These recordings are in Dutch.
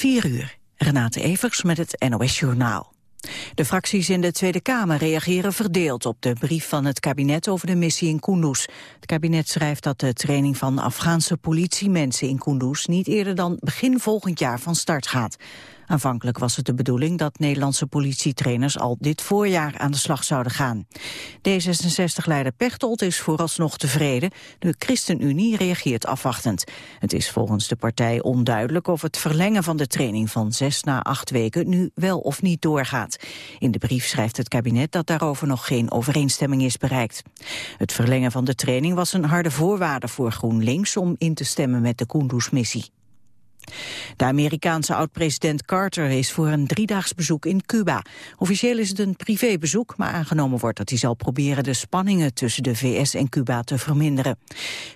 4 uur. Renate Evers met het NOS Journaal. De fracties in de Tweede Kamer reageren verdeeld op de brief van het kabinet over de missie in Kunduz. Het kabinet schrijft dat de training van Afghaanse politiemensen in Kunduz niet eerder dan begin volgend jaar van start gaat. Aanvankelijk was het de bedoeling dat Nederlandse politietrainers al dit voorjaar aan de slag zouden gaan. D66-leider Pechtold is vooralsnog tevreden. De ChristenUnie reageert afwachtend. Het is volgens de partij onduidelijk of het verlengen van de training van zes na acht weken nu wel of niet doorgaat. In de brief schrijft het kabinet dat daarover nog geen overeenstemming is bereikt. Het verlengen van de training was een harde voorwaarde voor GroenLinks om in te stemmen met de Kunduz-missie. De Amerikaanse oud-president Carter is voor een driedaags bezoek in Cuba. Officieel is het een privébezoek, maar aangenomen wordt dat hij zal proberen de spanningen tussen de VS en Cuba te verminderen.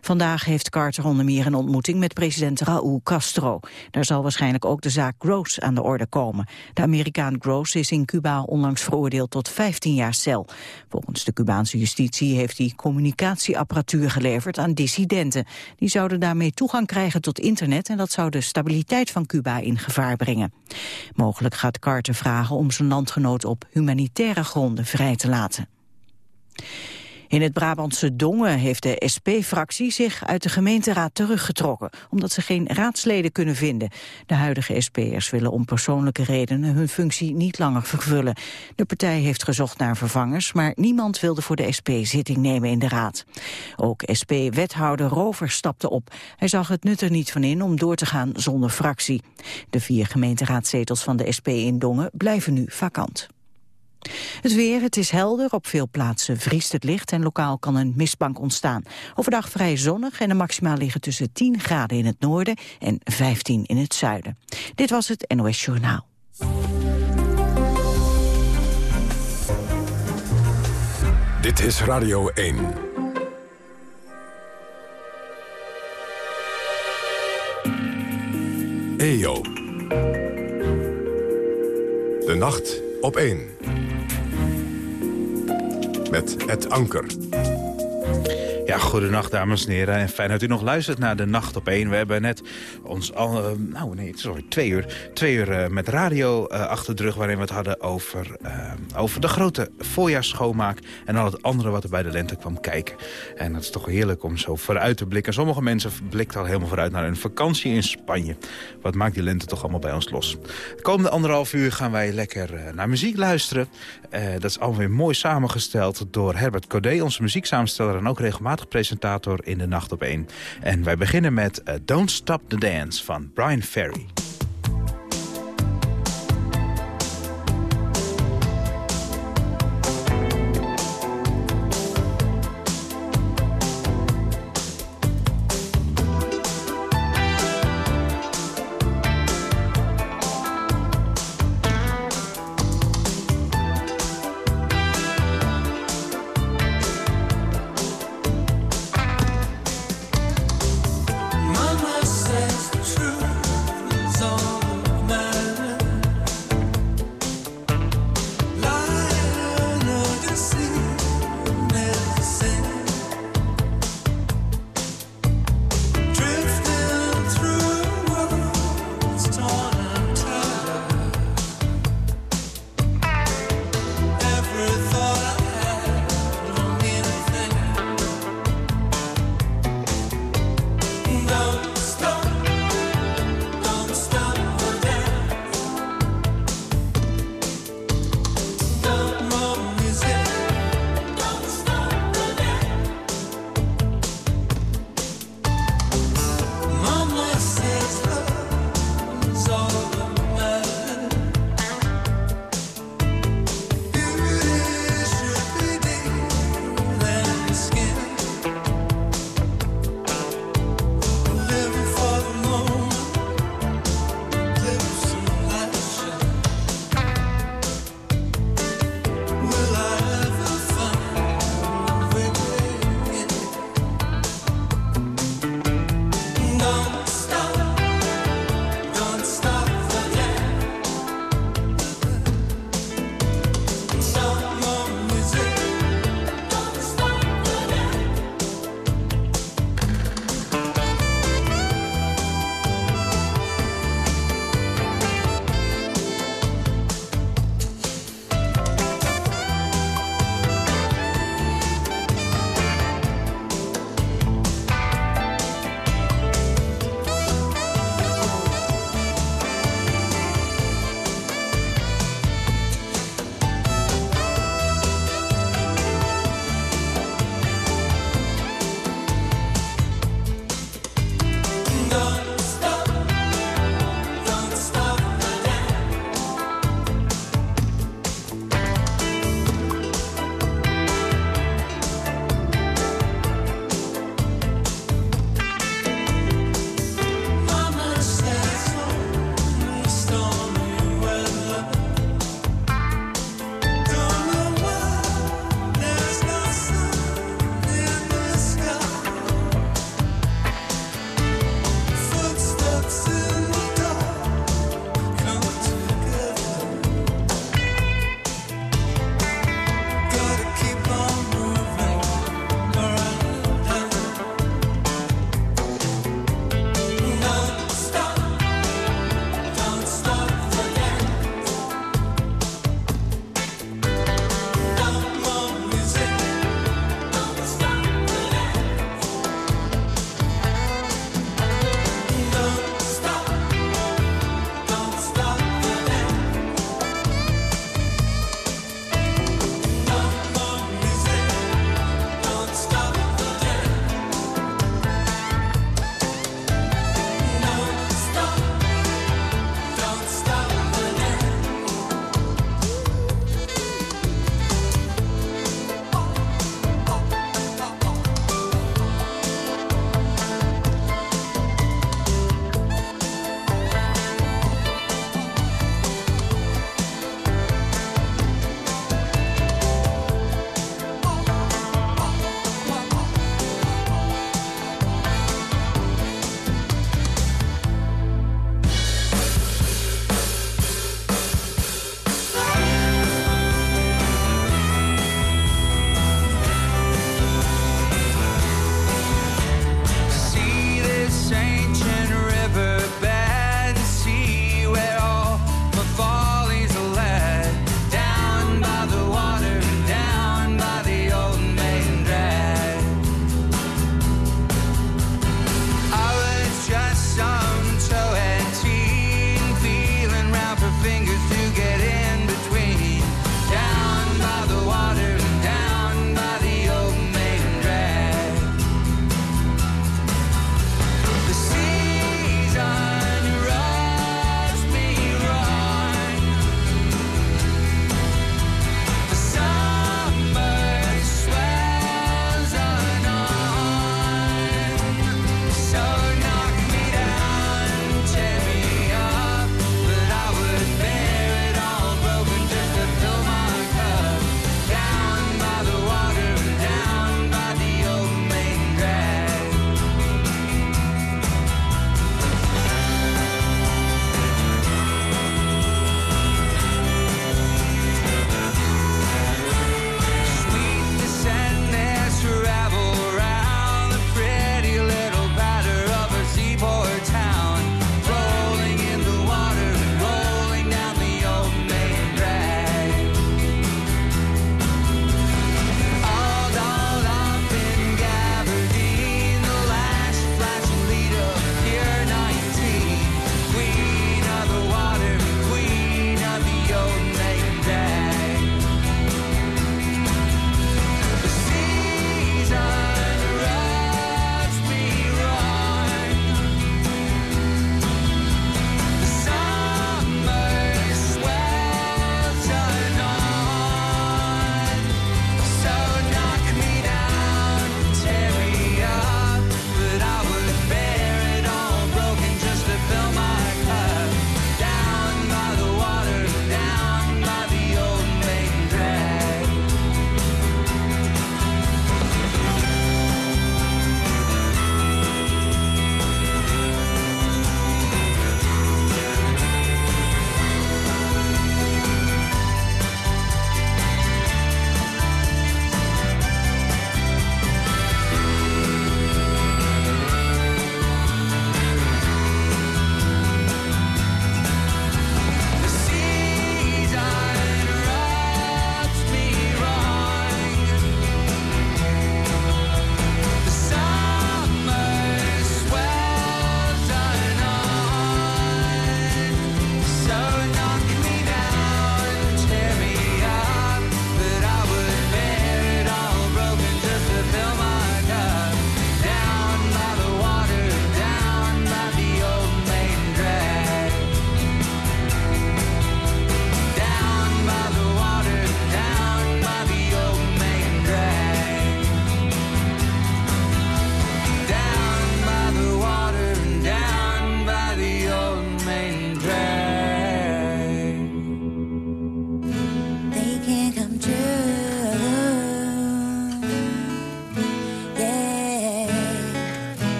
Vandaag heeft Carter onder meer een ontmoeting met president Raúl Castro. Daar zal waarschijnlijk ook de zaak Gross aan de orde komen. De Amerikaan Gross is in Cuba onlangs veroordeeld tot 15 jaar cel. Volgens de Cubaanse justitie heeft hij communicatieapparatuur geleverd aan dissidenten. Die zouden daarmee toegang krijgen tot internet en dat zou de stabiliteit van Cuba in gevaar brengen. Mogelijk gaat Carter vragen om zijn landgenoot op humanitaire gronden vrij te laten. In het Brabantse Dongen heeft de SP-fractie zich uit de gemeenteraad teruggetrokken, omdat ze geen raadsleden kunnen vinden. De huidige SP'ers willen om persoonlijke redenen hun functie niet langer vervullen. De partij heeft gezocht naar vervangers, maar niemand wilde voor de SP zitting nemen in de raad. Ook SP-wethouder Rover stapte op. Hij zag het nut er niet van in om door te gaan zonder fractie. De vier gemeenteraadzetels van de SP in Dongen blijven nu vakant. Het weer, het is helder. Op veel plaatsen vriest het licht en lokaal kan een mistbank ontstaan. Overdag vrij zonnig en de maximaal liggen tussen 10 graden in het noorden en 15 in het zuiden. Dit was het NOS Journaal. Dit is Radio 1. EO. De nacht op 1 met het anker. Ja, goedenacht dames en heren. En fijn dat u nog luistert naar de Nacht op 1. We hebben net ons al, uh, nou nee, sorry, twee uur, twee uur uh, met radio uh, achter de rug... waarin we het hadden over, over de grote voorjaarsschoonmaak... en al het andere wat er bij de lente kwam kijken. En dat is toch heerlijk om zo vooruit te blikken. Sommige mensen blikken al helemaal vooruit naar een vakantie in Spanje. Wat maakt die lente toch allemaal bij ons los? De komende anderhalf uur gaan wij lekker naar muziek luisteren. dat is alweer mooi samengesteld door Herbert Codé, onze muzieksamensteller... en ook regelmatig presentator in de Nacht op 1. En wij beginnen met uh, Don't Stop the Dance van Brian Ferry.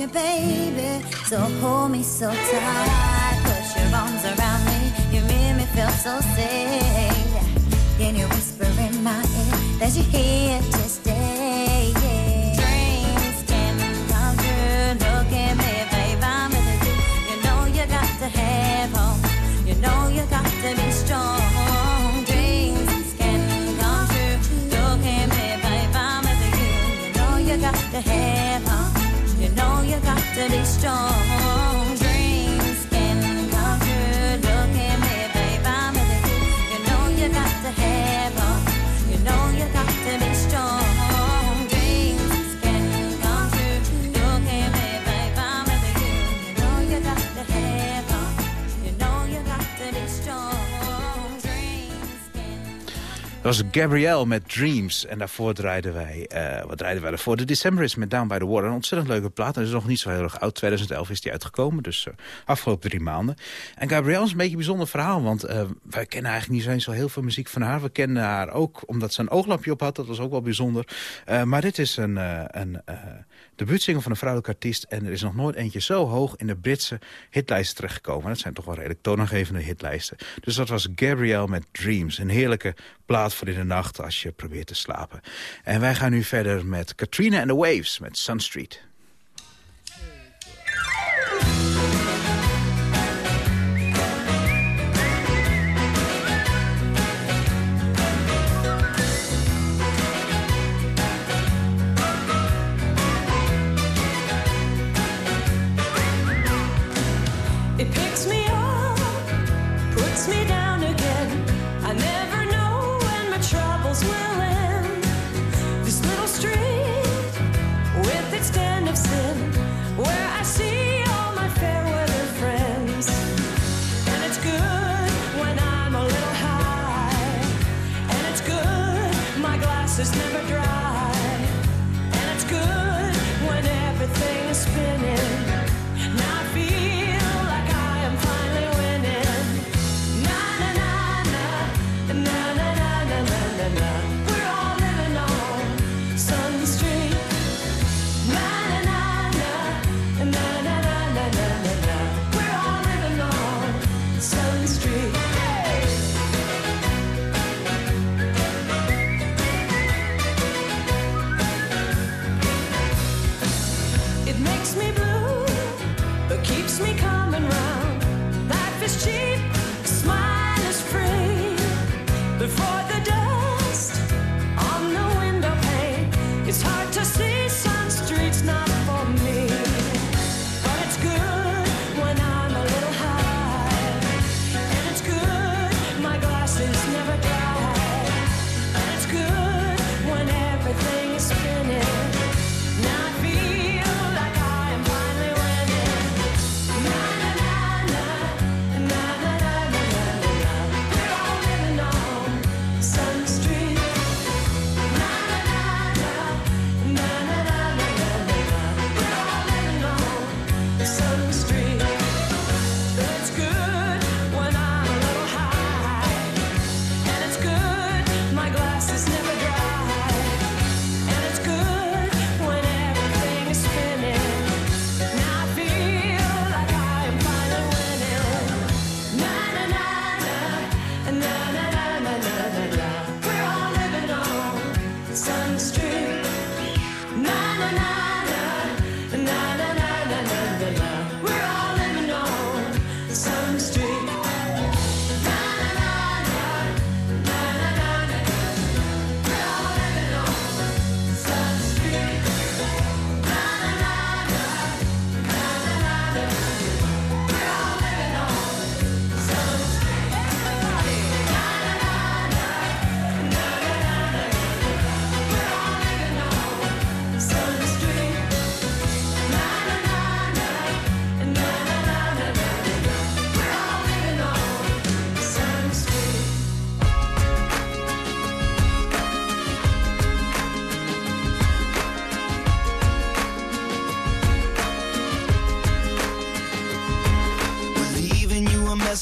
you, baby. So hold me so tight. Put your arms around me. You made me feel so safe. Then you whisper in my ear that you're here to stay. Dreams can come true. With you. You know you got to have hope. You know you got to be strong. to be. Dat was Gabrielle met Dreams. En daarvoor draaiden wij, uh, wat draaiden wij ervoor De December is met Down by the Water. Een ontzettend leuke plaat. En is nog niet zo heel erg oud. 2011 is die uitgekomen, dus uh, afgelopen drie maanden. En Gabrielle is een beetje een bijzonder verhaal. Want uh, wij kennen eigenlijk niet zo eens zo heel veel muziek van haar. We kennen haar ook omdat ze een ooglapje op had. Dat was ook wel bijzonder. maar dit is een... een de debuutsingle van een vrouwelijke artiest... en er is nog nooit eentje zo hoog in de Britse hitlijsten terechtgekomen. Dat zijn toch wel redelijk toonaangevende hitlijsten. Dus dat was Gabrielle met Dreams. Een heerlijke plaat voor in de nacht als je probeert te slapen. En wij gaan nu verder met Katrina and the Waves met Sun Street.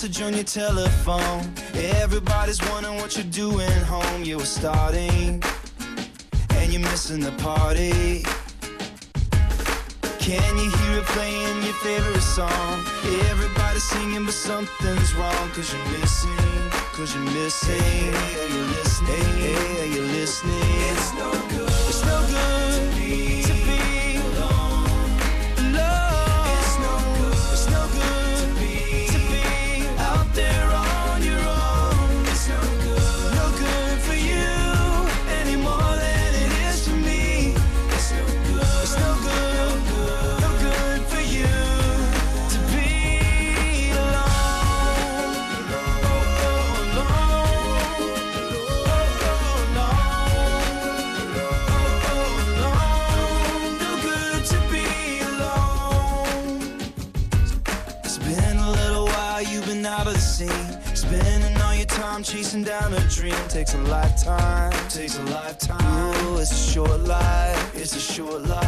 message on your telephone. Everybody's wondering what you're doing home. You were starting, and you're missing the party. Can you hear it playing your favorite song? Everybody's singing, but something's wrong. Cause you're missing, cause you're missing. Hey, are you listening? Hey, are you listening? It's no good. It's no good. takes a lifetime. Takes a lifetime. Ooh, it's a short life. It's a short life.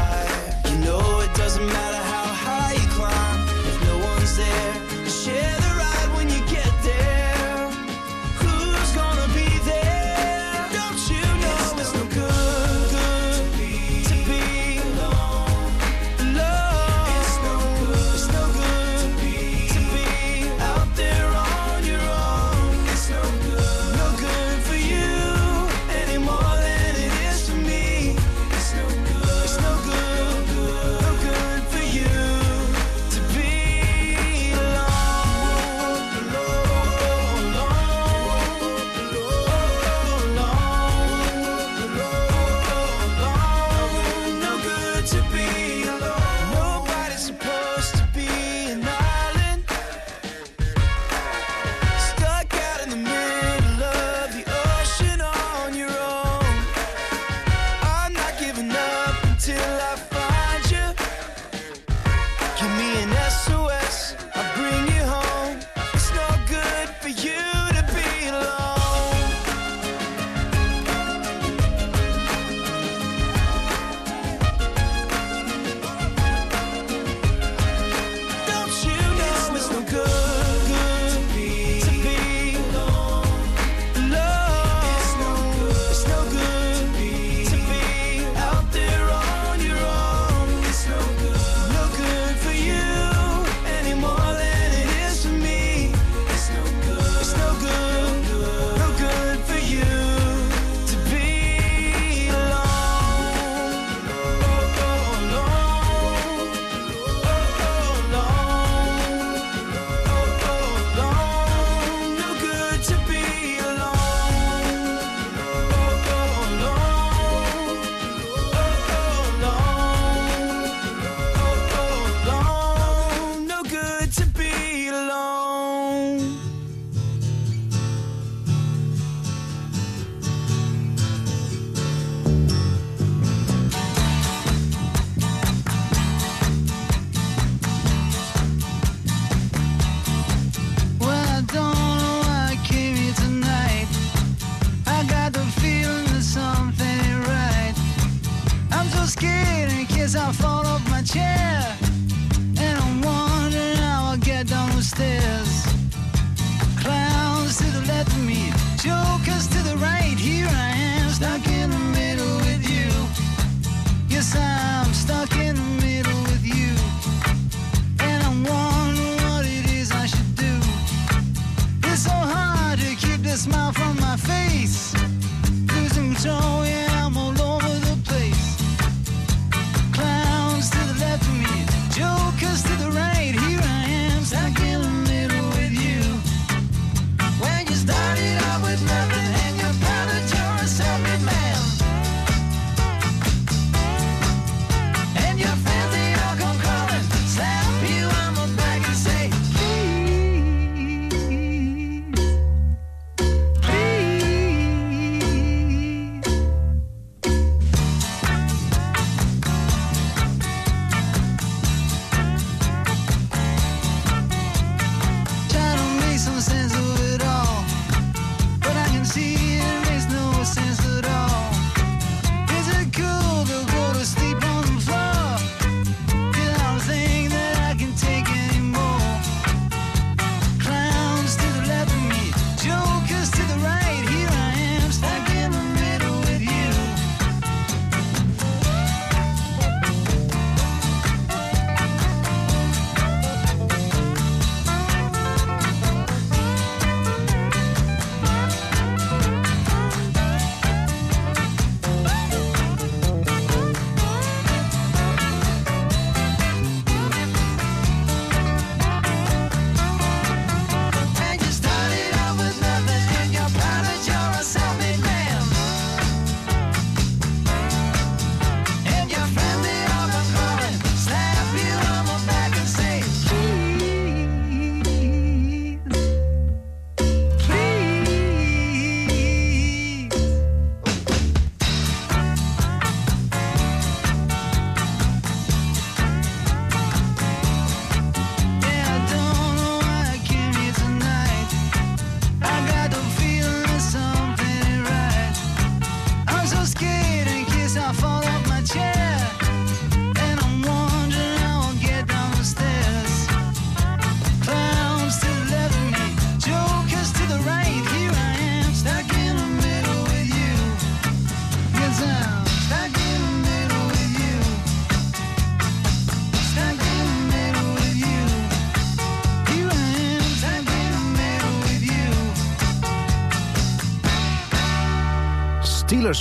Cause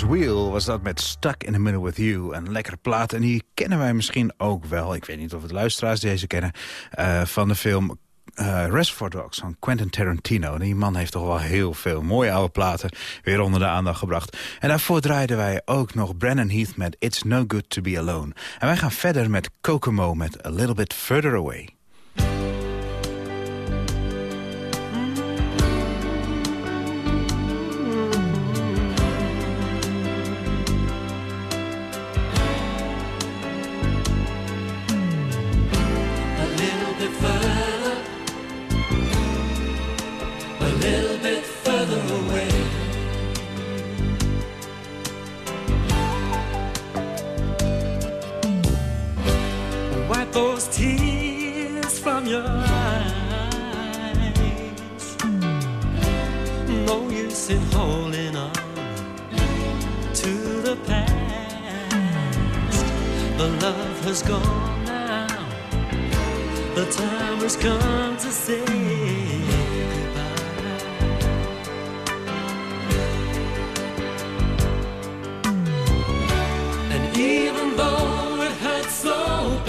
Wheel was dat met Stuck in the Middle with You. Een lekkere plaat en die kennen wij misschien ook wel. Ik weet niet of het luisteraars deze kennen. Eh, van de film uh, Reservoir Dogs van Quentin Tarantino. Die man heeft toch wel heel veel mooie oude platen weer onder de aandacht gebracht. En daarvoor draaiden wij ook nog Brandon Heath met It's No Good To Be Alone. En wij gaan verder met Kokomo met A Little Bit Further Away. those tears from your eyes. No use in holding on to the past. The love has gone now. The time has come to say goodbye. And even though it hurts so bad.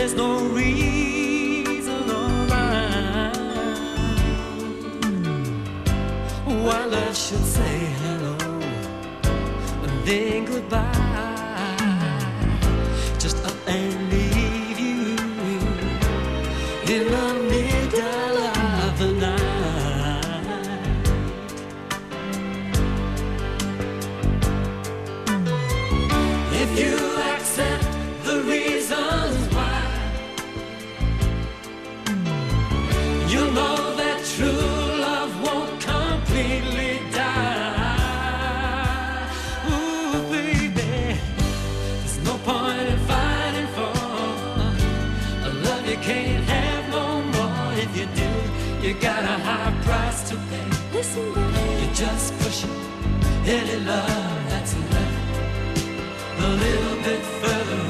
there's no reason why why love should say hello and then goodbye. just push pushing any love that's left a little bit further.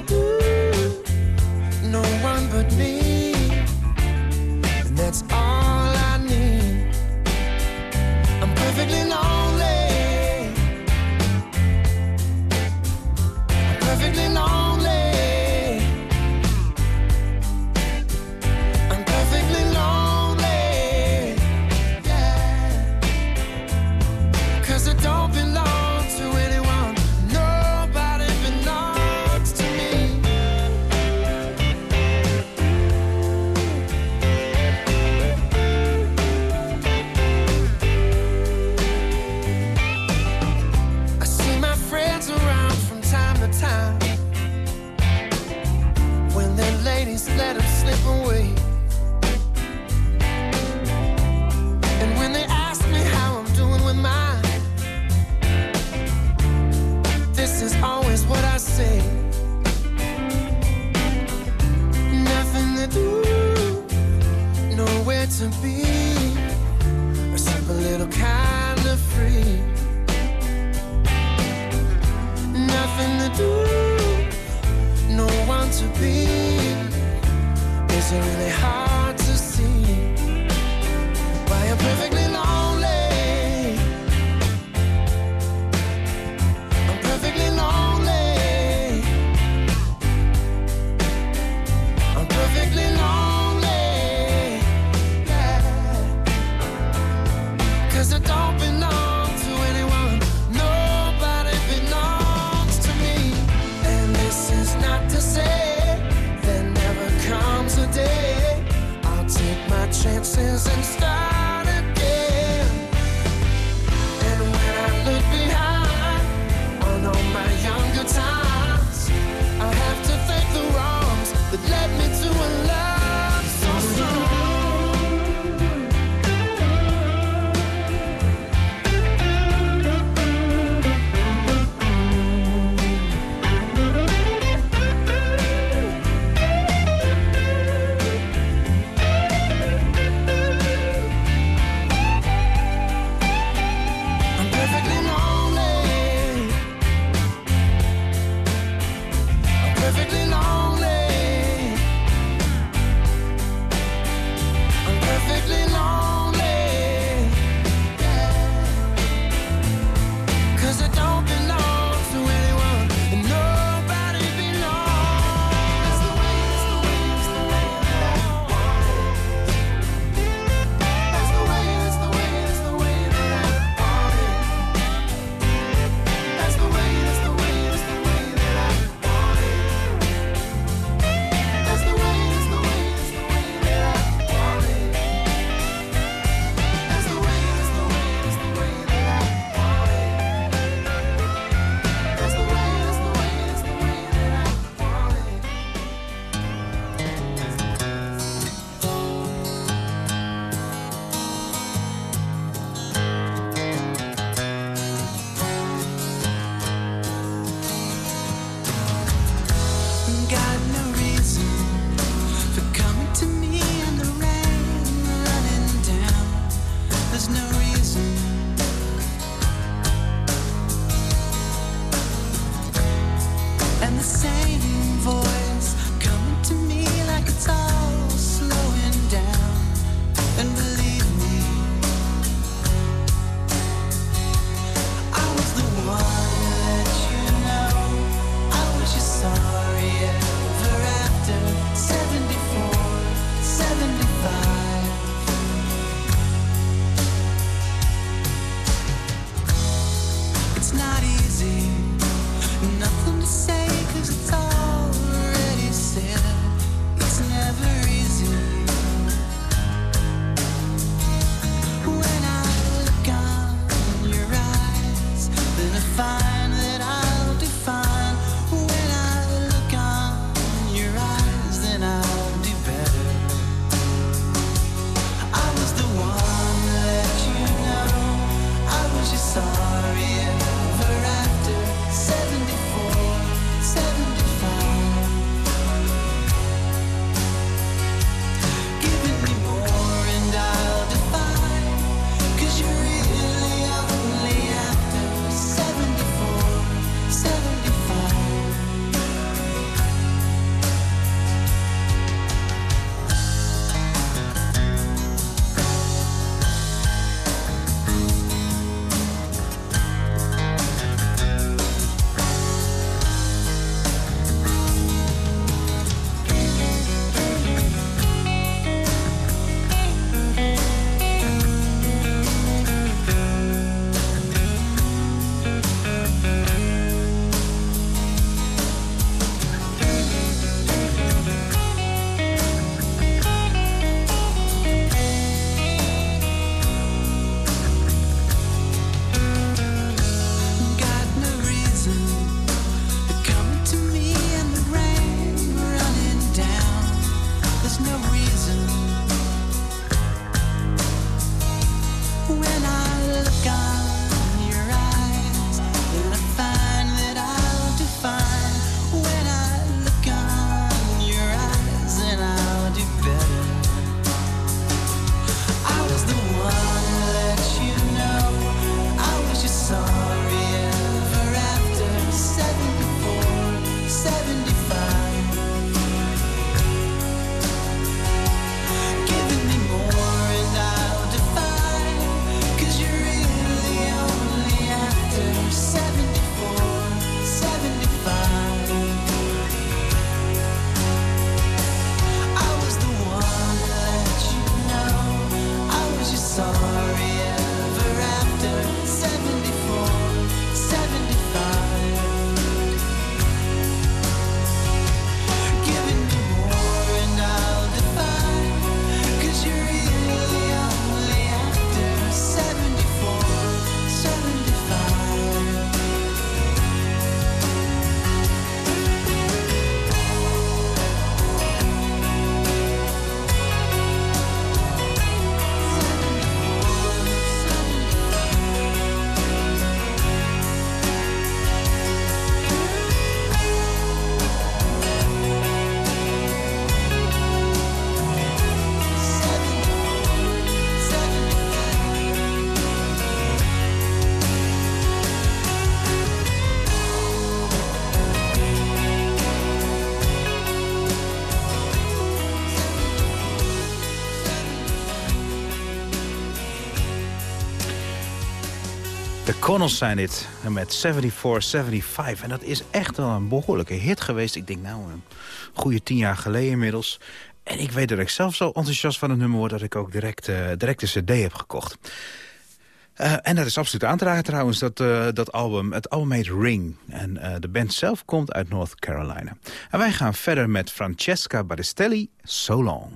do. No one but me. And that's all. Connells zijn dit, met 74-75. En dat is echt wel een behoorlijke hit geweest. Ik denk nou, een goede tien jaar geleden inmiddels. En ik weet dat ik zelf zo enthousiast van het nummer word... dat ik ook direct, eh, direct de cd heb gekocht. Eh, en dat is absoluut aan te raken trouwens, dat, eh, dat album. Het album heet Ring. En de band zelf komt uit North Carolina. En wij gaan verder met Francesca Battistelli, So Long.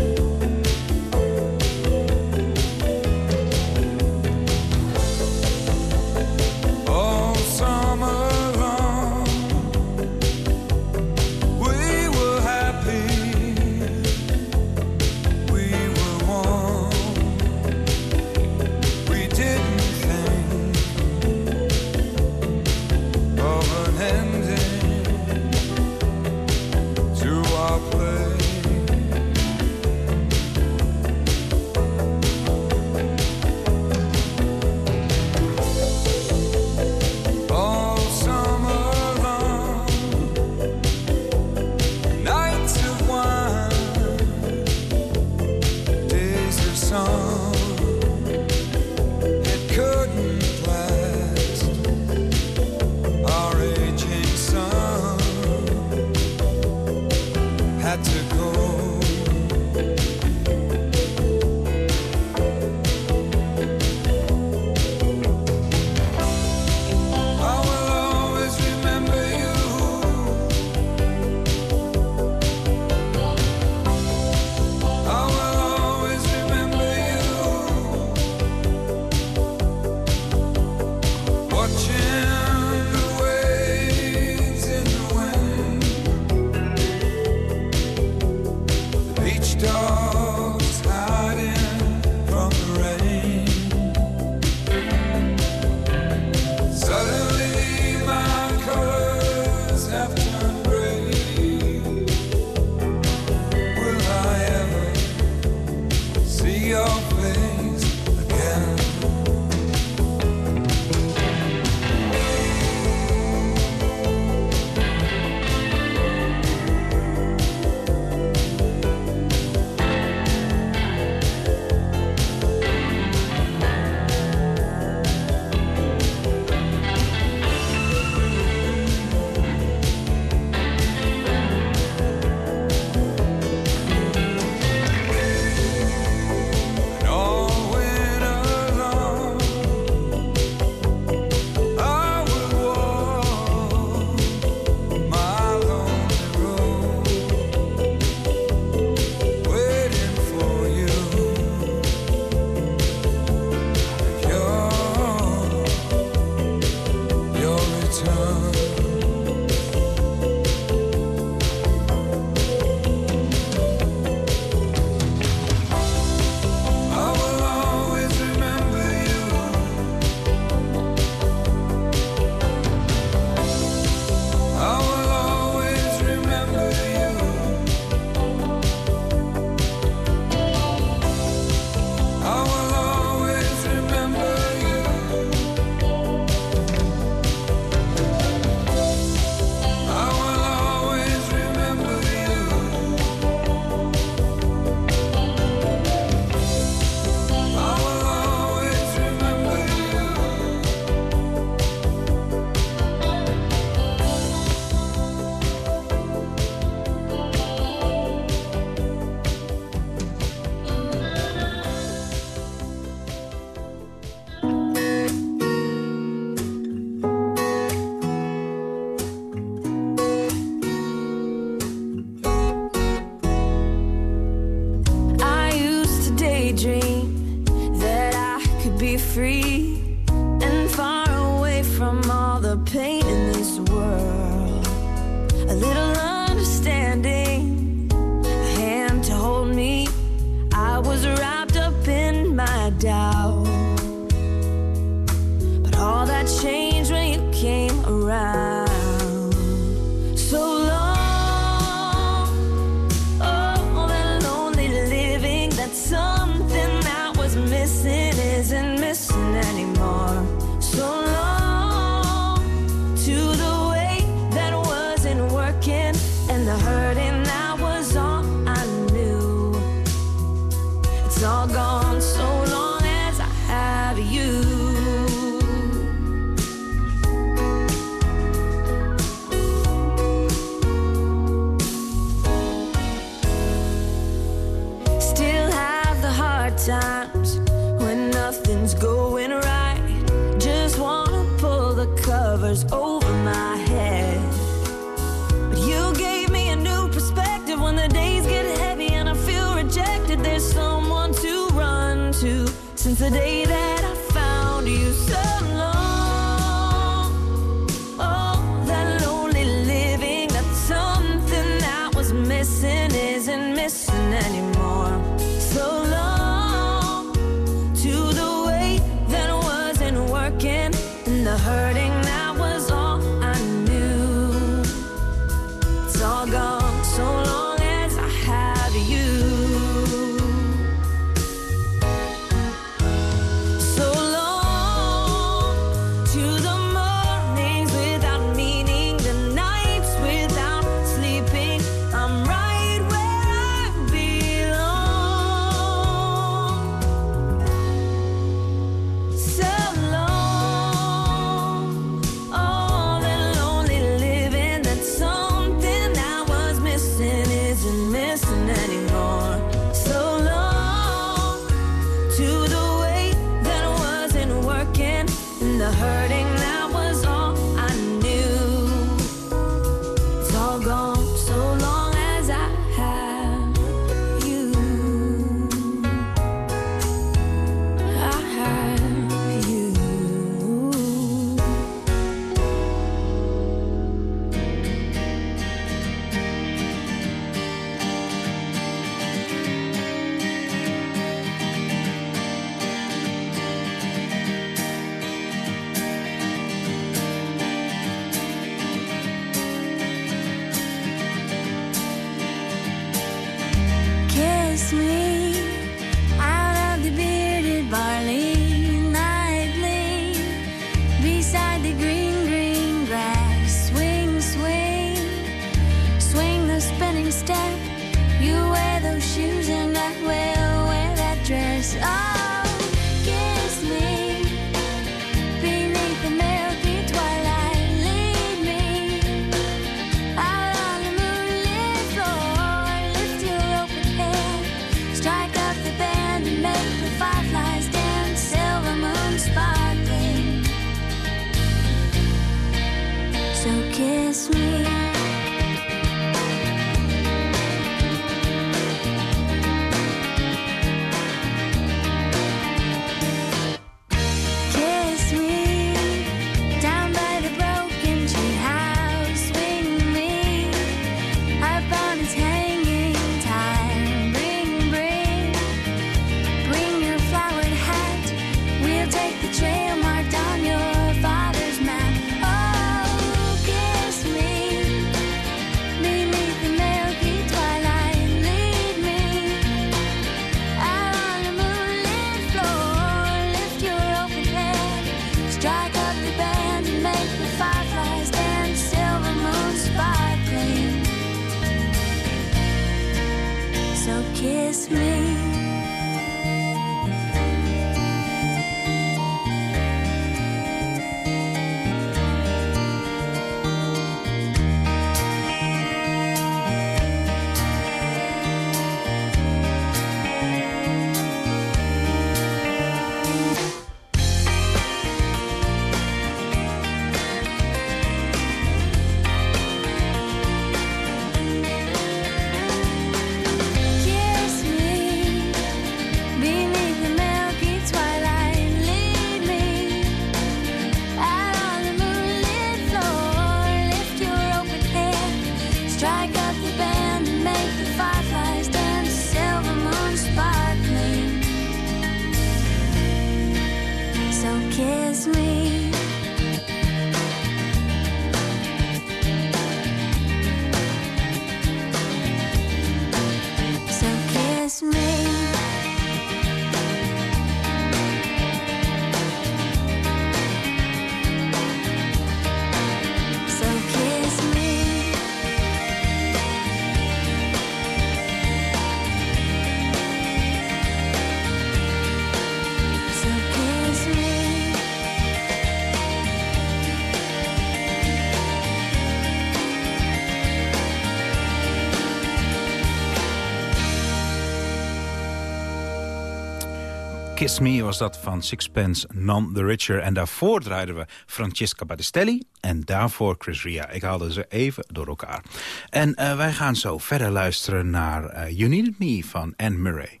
Kiss Me was dat van Sixpence None the Richer. En daarvoor draaiden we Francesca Battistelli en daarvoor Chris Ria. Ik haalde ze even door elkaar. En eh, wij gaan zo verder luisteren naar eh, You Needed Me van Anne Murray.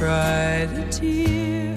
Cried a tear,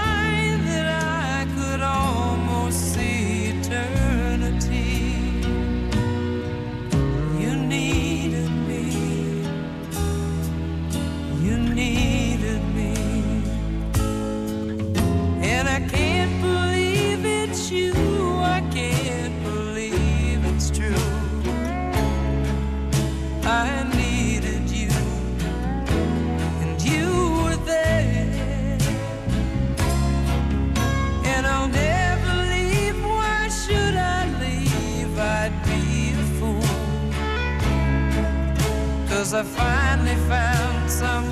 Cause I finally found someone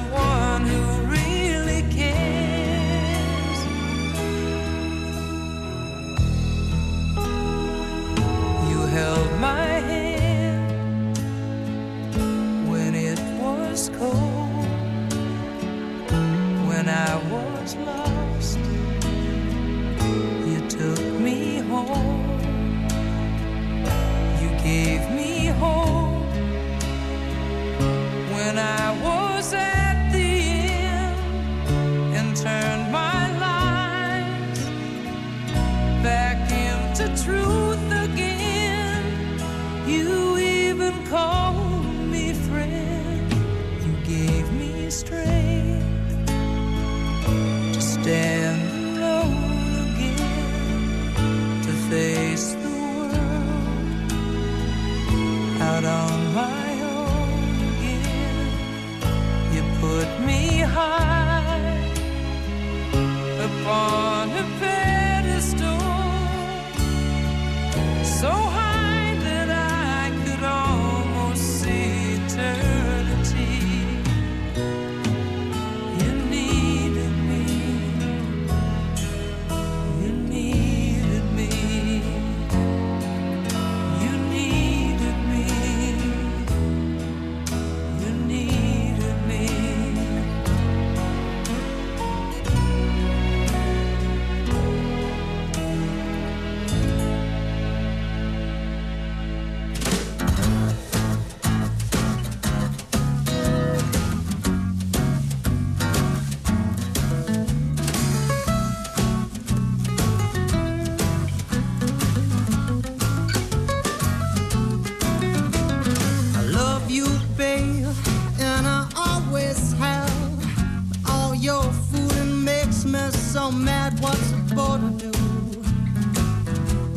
mad. What's a boy to do?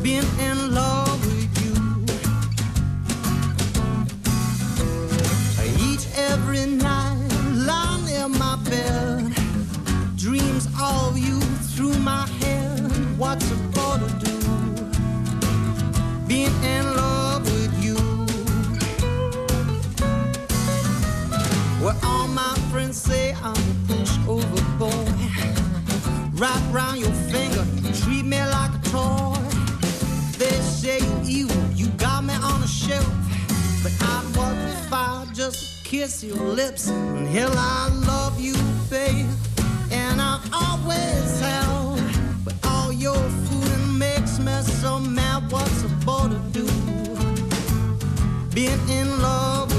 Being in love wrap round your finger, treat me like a toy. They say you're evil, you got me on a shelf. But I'd work if I just kiss your lips and hell, I love you, babe. And I always have, but all your food makes me so mad. What's a boy to do? Being in love.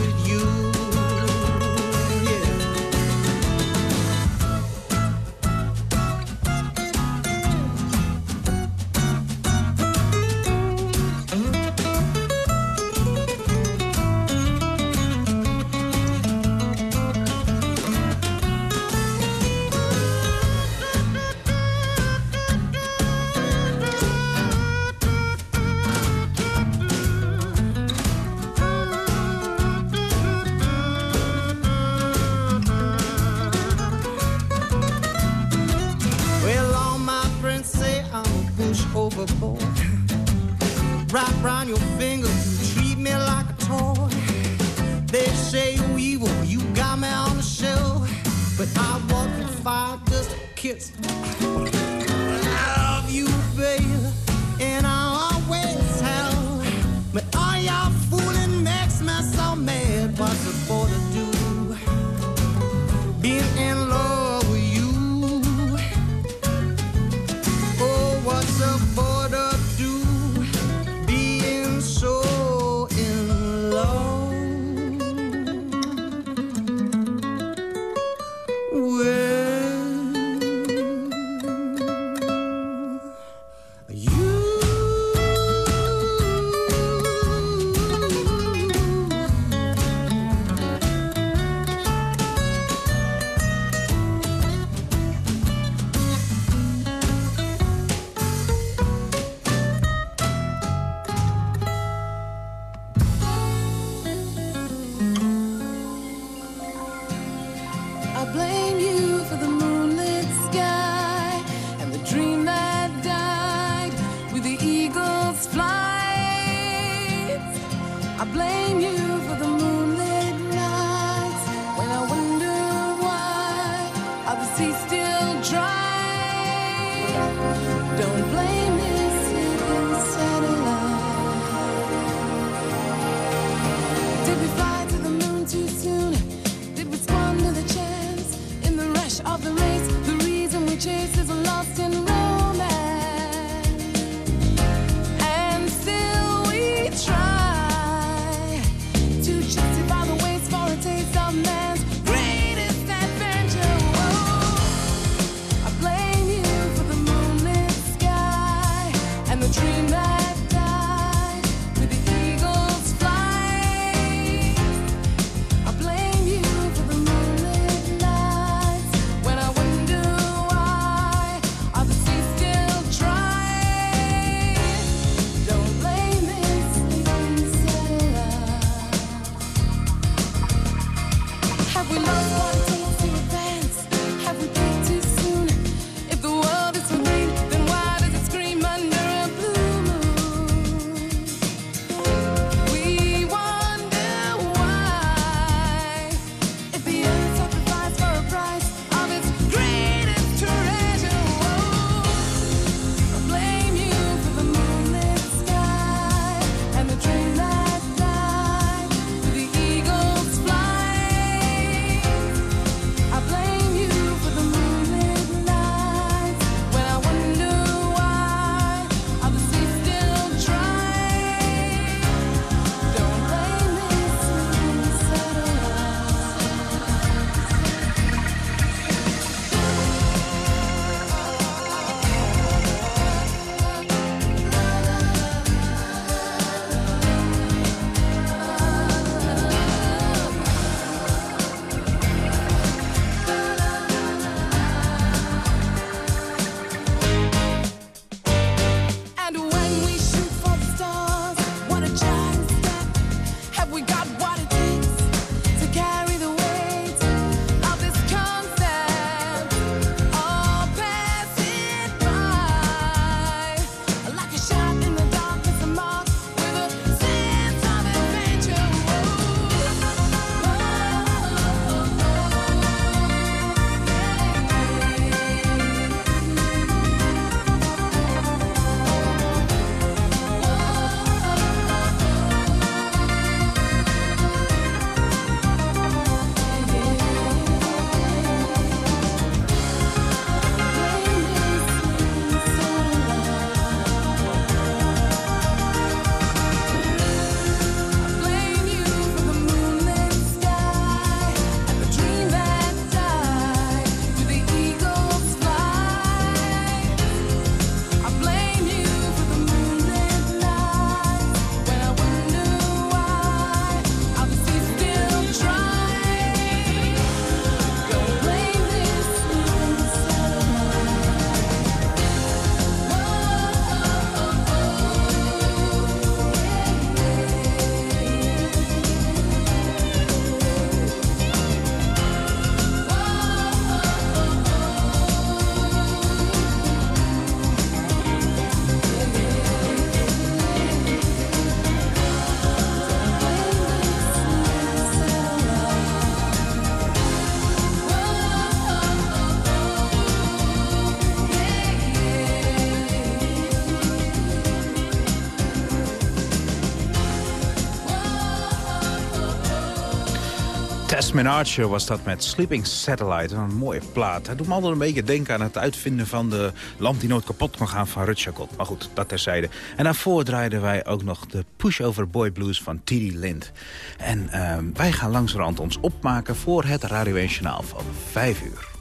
Tasman Archer was dat met Sleeping Satellite. Een mooie plaat. Hij doet me altijd een beetje denken aan het uitvinden van de lamp die nooit kapot kon gaan van Rutschakot. Maar goed, dat terzijde. En daarvoor draaiden wij ook nog de Pushover Boy Blues van T.D. Lind. En ehm, wij gaan langzamerhand ons opmaken voor het Radio 1 Journaal van 5 uur.